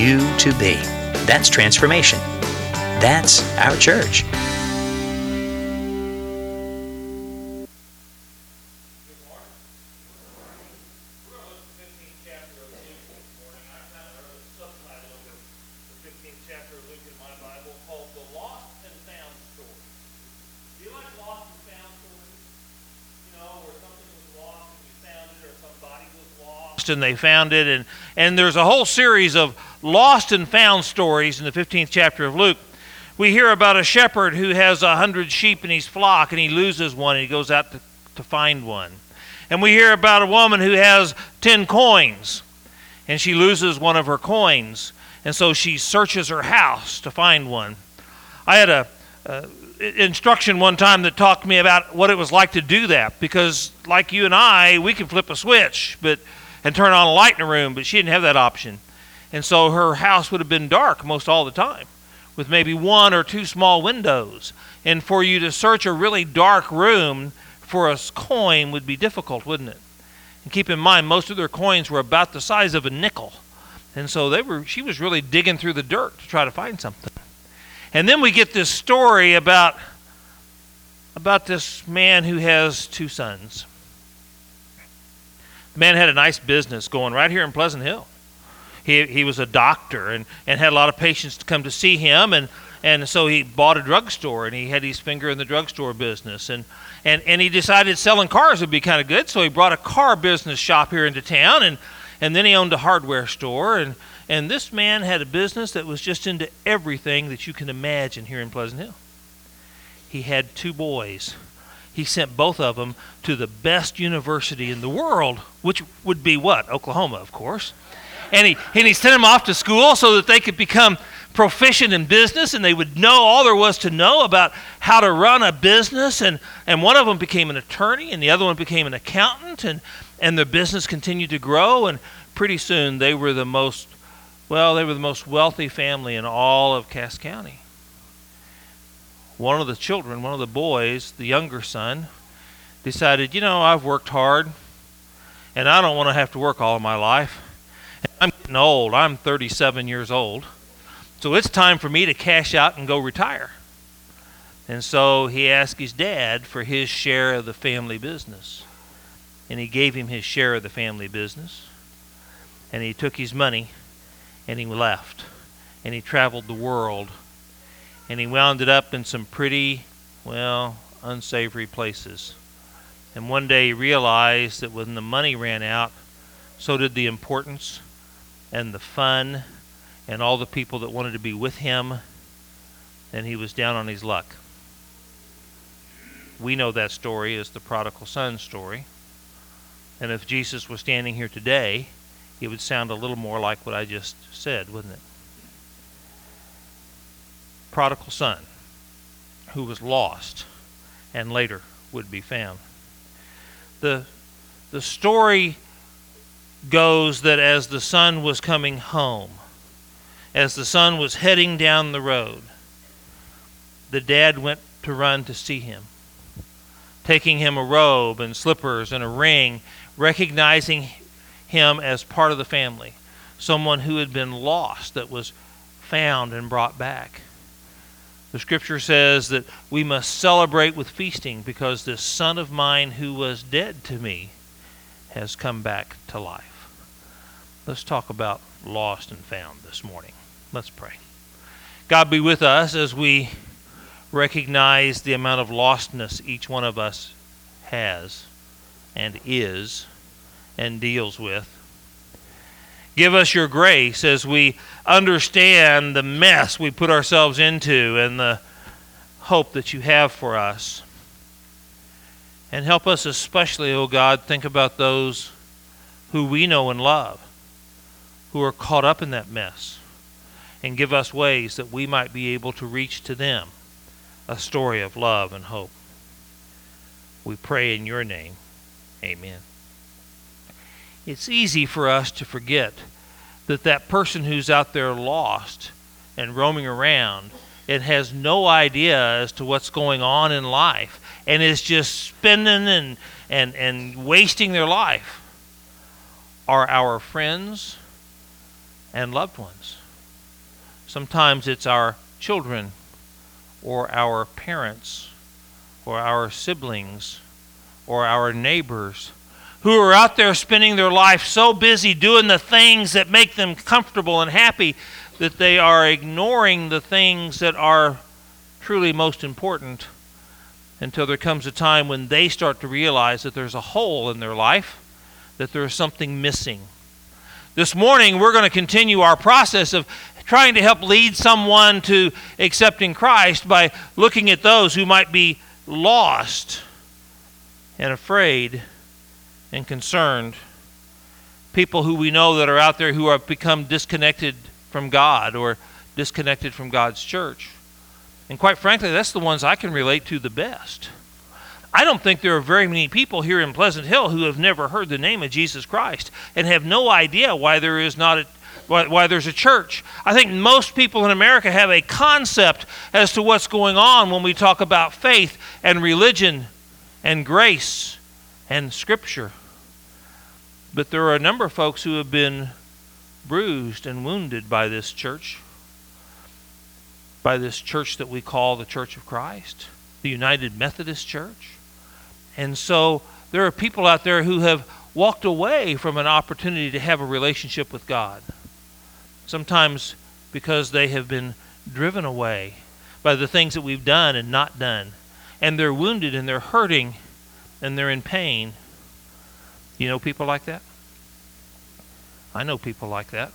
you to be. That's transformation. That's our church. and they found it. Or somebody was lost and, and there's a whole series of lost and found stories in the 15th chapter of Luke. We hear about a shepherd who has a hundred sheep in his flock and he loses one and he goes out to, to find one. And we hear about a woman who has 10 coins and she loses one of her coins. And so she searches her house to find one. I had a, uh, a instruction one time that talked to me about what it was like to do that because like you and I, we can flip a switch, but and turn on a light in the room, but she didn't have that option. And so her house would have been dark most all the time, with maybe one or two small windows. And for you to search a really dark room for a coin would be difficult, wouldn't it? And keep in mind, most of their coins were about the size of a nickel. And so they were she was really digging through the dirt to try to find something. And then we get this story about about this man who has two sons. The man had a nice business going right here in Pleasant Hill. He, he was a doctor and, and had a lot of patients to come to see him. And, and so he bought a drugstore and he had his finger in the drugstore business. And, and, and he decided selling cars would be kind of good. So he brought a car business shop here into town. And, and then he owned a hardware store. And, and this man had a business that was just into everything that you can imagine here in Pleasant Hill. He had two boys he sent both of them to the best university in the world, which would be what? Oklahoma, of course. And he, and he sent them off to school so that they could become proficient in business and they would know all there was to know about how to run a business. And, and one of them became an attorney and the other one became an accountant. And, and their business continued to grow. And pretty soon they were the most, well, they were the most wealthy family in all of Cass County one of the children, one of the boys, the younger son, decided, you know, I've worked hard and I don't want to have to work all my life. I'm getting old. I'm 37 years old. So it's time for me to cash out and go retire. And so he asked his dad for his share of the family business. And he gave him his share of the family business. And he took his money and he left. And he traveled the world and he wound it up in some pretty, well, unsavory places. And one day he realized that when the money ran out, so did the importance and the fun and all the people that wanted to be with him, and he was down on his luck. We know that story as the prodigal son story. And if Jesus was standing here today, it would sound a little more like what I just said, wouldn't it? prodigal son who was lost and later would be found. The, the story goes that as the son was coming home, as the son was heading down the road, the dad went to run to see him, taking him a robe and slippers and a ring, recognizing him as part of the family, someone who had been lost that was found and brought back. The scripture says that we must celebrate with feasting because this son of mine who was dead to me has come back to life. Let's talk about lost and found this morning. Let's pray. God be with us as we recognize the amount of lostness each one of us has and is and deals with. Give us your grace as we understand the mess we put ourselves into and the hope that you have for us. And help us especially, O oh God, think about those who we know and love, who are caught up in that mess, and give us ways that we might be able to reach to them a story of love and hope. We pray in your name. Amen it's easy for us to forget that that person who's out there lost and roaming around and has no idea as to what's going on in life and is just spending and, and, and wasting their life are our friends and loved ones. Sometimes it's our children or our parents or our siblings or our neighbors who are out there spending their life so busy doing the things that make them comfortable and happy that they are ignoring the things that are truly most important until there comes a time when they start to realize that there's a hole in their life, that there's something missing. This morning, we're going to continue our process of trying to help lead someone to accepting Christ by looking at those who might be lost and afraid and concerned. People who we know that are out there who have become disconnected from God or disconnected from God's church. And quite frankly, that's the ones I can relate to the best. I don't think there are very many people here in Pleasant Hill who have never heard the name of Jesus Christ and have no idea why there is not a why, why, there's a church. I think most people in America have a concept as to what's going on when we talk about faith and religion and grace and scripture. But there are a number of folks who have been bruised and wounded by this church by this church that we call the Church of Christ, the United Methodist Church. And so there are people out there who have walked away from an opportunity to have a relationship with God. Sometimes because they have been driven away by the things that we've done and not done. And they're wounded and they're hurting and they're in pain. You know people like that? I know people like that.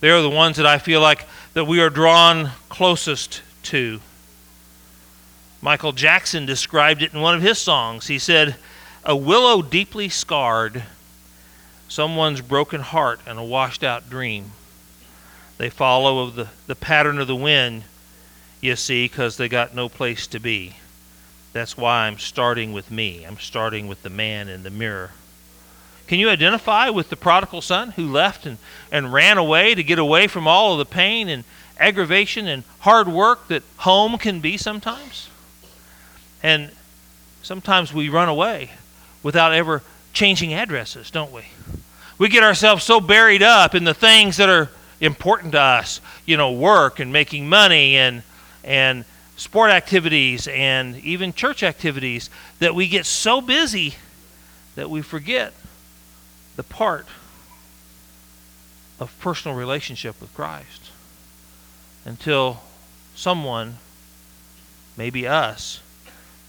They're the ones that I feel like that we are drawn closest to. Michael Jackson described it in one of his songs. He said, A willow deeply scarred, someone's broken heart and a washed out dream. They follow the, the pattern of the wind, you see, because they got no place to be. That's why I'm starting with me. I'm starting with the man in the mirror. Can you identify with the prodigal son who left and, and ran away to get away from all of the pain and aggravation and hard work that home can be sometimes? And sometimes we run away without ever changing addresses, don't we? We get ourselves so buried up in the things that are important to us, you know, work and making money and and sport activities and even church activities that we get so busy that we forget the part of personal relationship with Christ until someone, maybe us,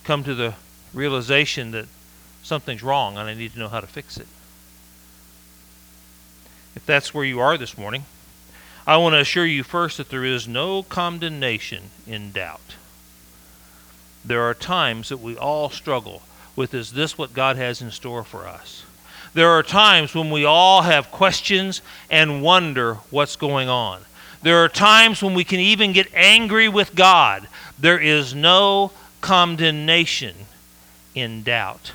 come to the realization that something's wrong and I need to know how to fix it. If that's where you are this morning, I want to assure you first that there is no condemnation in doubt. There are times that we all struggle with is this what God has in store for us? There are times when we all have questions and wonder what's going on. There are times when we can even get angry with God. There is no condemnation in doubt.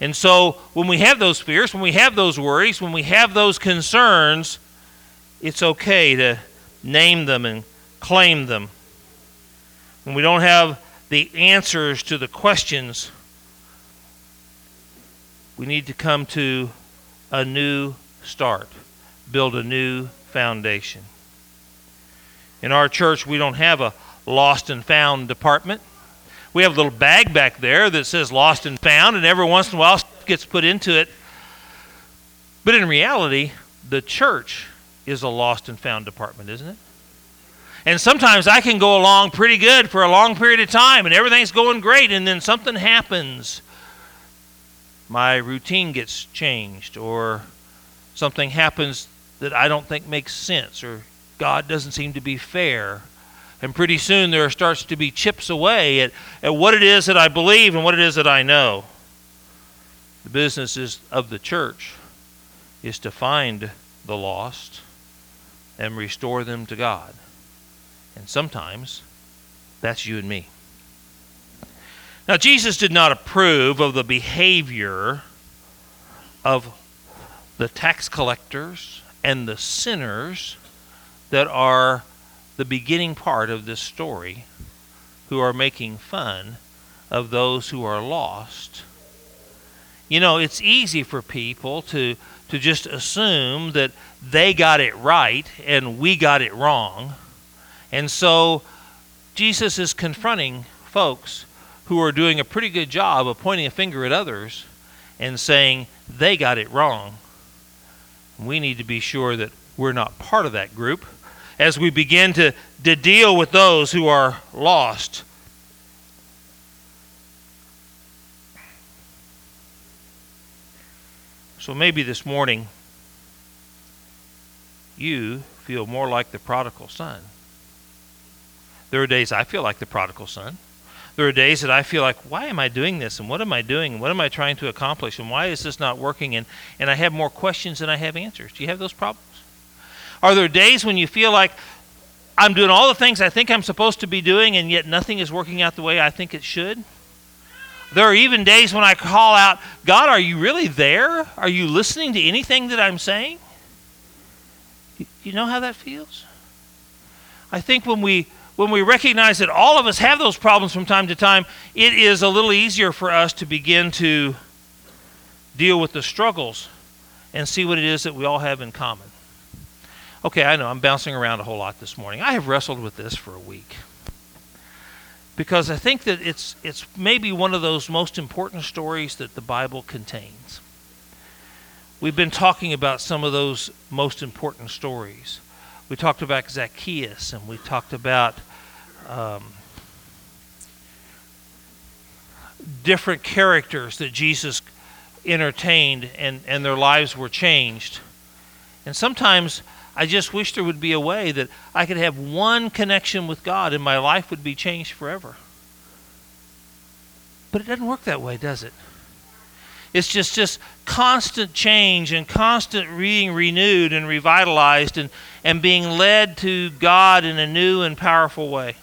And so when we have those fears, when we have those worries, when we have those concerns, it's okay to name them and claim them. When we don't have the answers to the questions, we need to come to a new start, build a new foundation. In our church, we don't have a lost and found department. We have a little bag back there that says lost and found, and every once in a while gets put into it. But in reality, the church is a lost and found department, isn't it? And sometimes I can go along pretty good for a long period of time and everything's going great, and then something happens my routine gets changed or something happens that I don't think makes sense or God doesn't seem to be fair. And pretty soon there starts to be chips away at, at what it is that I believe and what it is that I know. The business is of the church is to find the lost and restore them to God. And sometimes that's you and me. Now, Jesus did not approve of the behavior of the tax collectors and the sinners that are the beginning part of this story, who are making fun of those who are lost. You know, it's easy for people to, to just assume that they got it right and we got it wrong. And so Jesus is confronting folks who are doing a pretty good job of pointing a finger at others and saying they got it wrong. We need to be sure that we're not part of that group as we begin to, to deal with those who are lost. So maybe this morning you feel more like the prodigal son. There are days I feel like the prodigal son. There are days that I feel like, why am I doing this? And what am I doing? And What am I trying to accomplish? And why is this not working? And, and I have more questions than I have answers. Do you have those problems? Are there days when you feel like I'm doing all the things I think I'm supposed to be doing, and yet nothing is working out the way I think it should? There are even days when I call out, God, are you really there? Are you listening to anything that I'm saying? You know how that feels? I think when we when we recognize that all of us have those problems from time to time, it is a little easier for us to begin to deal with the struggles and see what it is that we all have in common. Okay, I know I'm bouncing around a whole lot this morning. I have wrestled with this for a week because I think that it's it's maybe one of those most important stories that the Bible contains. We've been talking about some of those most important stories. We talked about Zacchaeus, and we talked about um, different characters that Jesus entertained, and and their lives were changed. And sometimes I just wish there would be a way that I could have one connection with God and my life would be changed forever. But it doesn't work that way, does it? It's just just constant change and constant being renewed and revitalized and, and being led to God in a new and powerful way.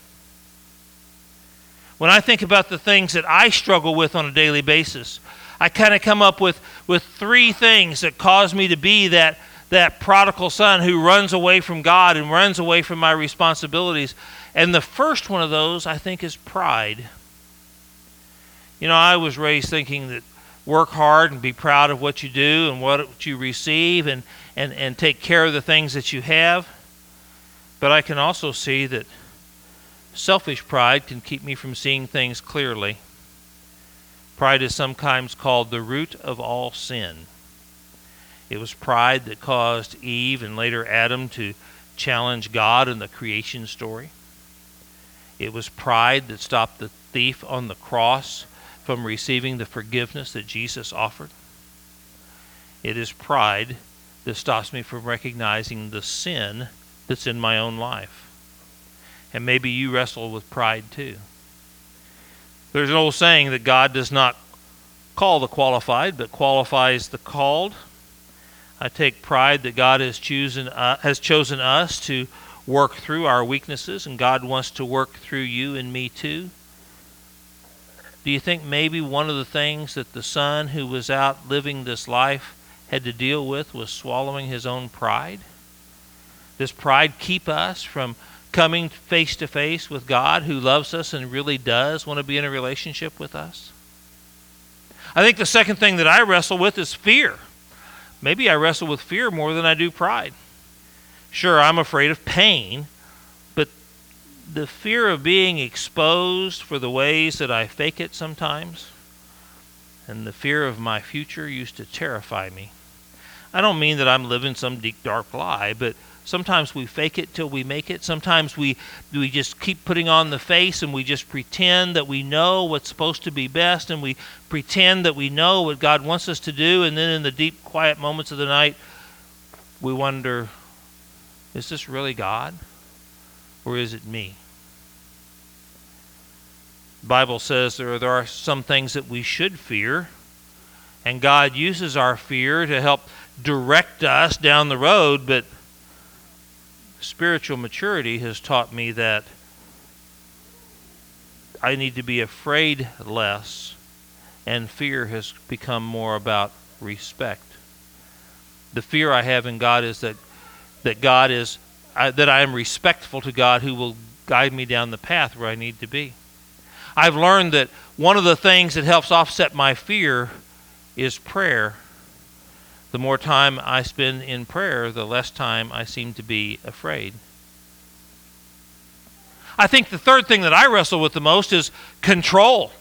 When I think about the things that I struggle with on a daily basis, I kind of come up with, with three things that cause me to be that that prodigal son who runs away from God and runs away from my responsibilities. And the first one of those, I think, is pride. You know, I was raised thinking that work hard and be proud of what you do and what you receive and, and, and take care of the things that you have. But I can also see that selfish pride can keep me from seeing things clearly. Pride is sometimes called the root of all sin. It was pride that caused Eve and later Adam to challenge God in the creation story. It was pride that stopped the thief on the cross from receiving the forgiveness that Jesus offered. It is pride that stops me from recognizing the sin that's in my own life. And maybe you wrestle with pride too. There's an old saying that God does not call the qualified, but qualifies the called. I take pride that God has chosen uh, has chosen us to work through our weaknesses, and God wants to work through you and me too. Do you think maybe one of the things that the son who was out living this life had to deal with was swallowing his own pride? Does pride keep us from coming face to face with God who loves us and really does want to be in a relationship with us? I think the second thing that I wrestle with is fear. Maybe I wrestle with fear more than I do pride. Sure, I'm afraid of pain, but the fear of being exposed for the ways that I fake it sometimes, and the fear of my future used to terrify me. I don't mean that I'm living some deep, dark lie, but Sometimes we fake it till we make it. Sometimes we we just keep putting on the face and we just pretend that we know what's supposed to be best and we pretend that we know what God wants us to do and then in the deep quiet moments of the night we wonder is this really God or is it me? The Bible says there, there are some things that we should fear and God uses our fear to help direct us down the road, but spiritual maturity has taught me that I need to be afraid less, and fear has become more about respect. The fear I have in God is that that God is I, that I am respectful to God who will guide me down the path where I need to be. I've learned that one of the things that helps offset my fear is prayer. The more time I spend in prayer, the less time I seem to be afraid. I think the third thing that I wrestle with the most is control.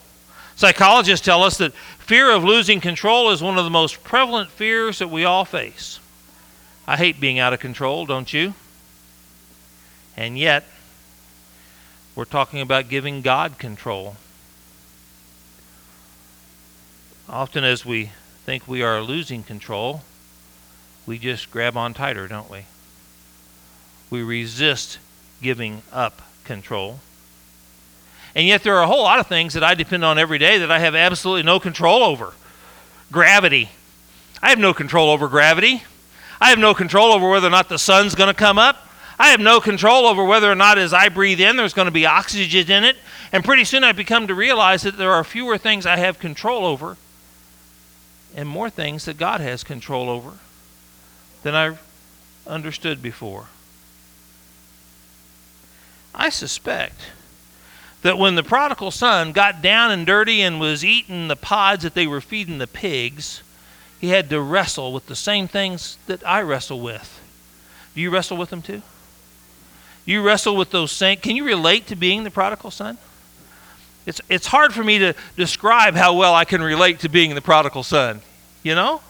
Psychologists tell us that fear of losing control is one of the most prevalent fears that we all face. I hate being out of control, don't you? And yet, we're talking about giving God control. Often, as we think we are losing control, we just grab on tighter, don't we? We resist giving up control. And yet, there are a whole lot of things that I depend on every day that I have absolutely no control over. Gravity. I have no control over gravity. I have no control over whether or not the sun's going to come up. I have no control over whether or not as I breathe in there's going to be oxygen in it. And pretty soon I become to realize that there are fewer things I have control over and more things that God has control over than I understood before. I suspect that when the prodigal son got down and dirty and was eating the pods that they were feeding the pigs, he had to wrestle with the same things that I wrestle with. Do you wrestle with them too? You wrestle with those same. Can you relate to being the prodigal son? It's, it's hard for me to describe how well I can relate to being the prodigal son. You know?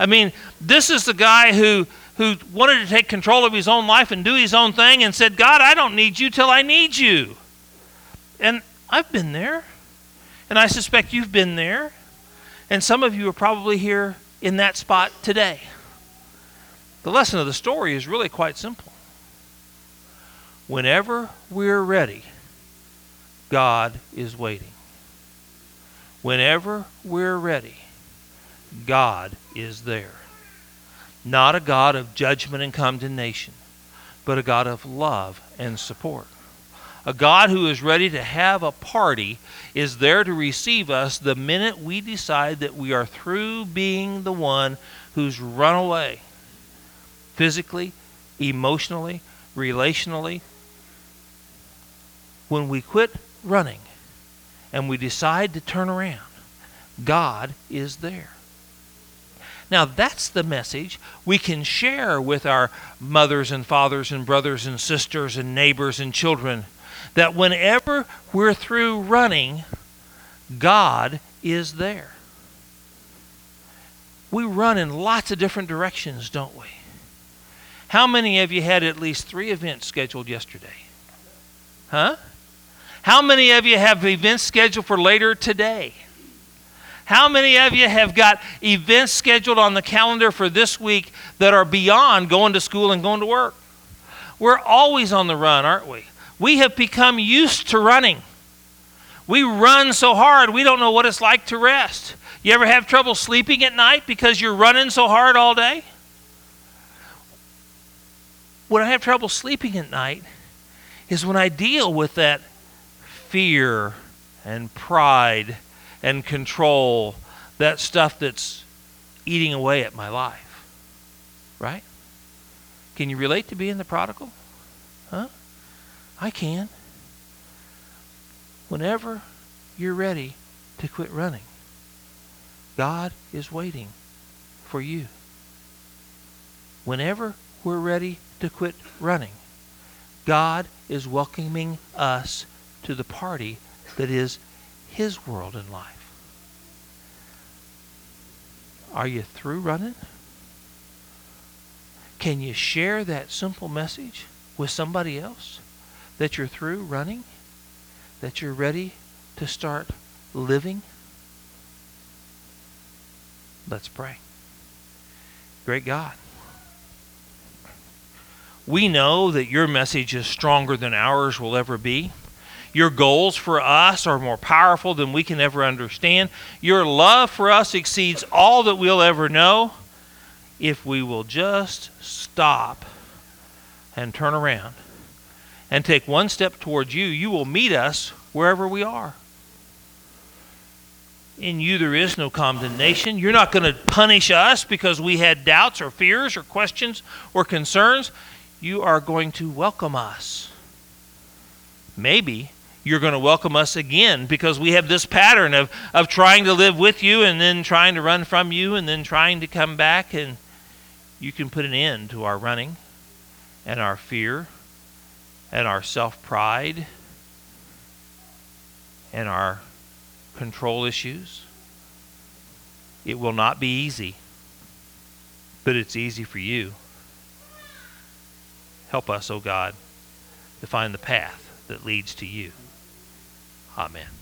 I mean, this is the guy who, who wanted to take control of his own life and do his own thing and said, God, I don't need you till I need you. And I've been there. And I suspect you've been there. And some of you are probably here in that spot today. The lesson of the story is really quite simple. Whenever we're ready, God is waiting. Whenever we're ready, God is there. Not a God of judgment and condemnation, but a God of love and support. A God who is ready to have a party is there to receive us the minute we decide that we are through being the one who's run away physically, emotionally, relationally. When we quit running and we decide to turn around, God is there. Now, that's the message we can share with our mothers and fathers and brothers and sisters and neighbors and children that whenever we're through running, God is there. We run in lots of different directions, don't we? How many of you had at least three events scheduled yesterday? Huh? How many of you have events scheduled for later today? How many of you have got events scheduled on the calendar for this week that are beyond going to school and going to work? We're always on the run, aren't we? We have become used to running. We run so hard, we don't know what it's like to rest. You ever have trouble sleeping at night because you're running so hard all day? When I have trouble sleeping at night is when I deal with that fear and pride and control, that stuff that's eating away at my life. Right? Can you relate to being the prodigal? Huh? I can. Whenever you're ready to quit running, God is waiting for you. Whenever we're ready to quit running, God is welcoming us to the party that is His world and life. Are you through running? Can you share that simple message with somebody else? that you're through running, that you're ready to start living? Let's pray. Great God. We know that your message is stronger than ours will ever be. Your goals for us are more powerful than we can ever understand. Your love for us exceeds all that we'll ever know. If we will just stop and turn around and take one step towards you, you will meet us wherever we are. In you, there is no condemnation. You're not going to punish us because we had doubts or fears or questions or concerns. You are going to welcome us. Maybe you're going to welcome us again because we have this pattern of, of trying to live with you and then trying to run from you and then trying to come back. And you can put an end to our running and our fear and our self pride and our control issues. It will not be easy, but it's easy for you. Help us, O oh God, to find the path that leads to you. Amen.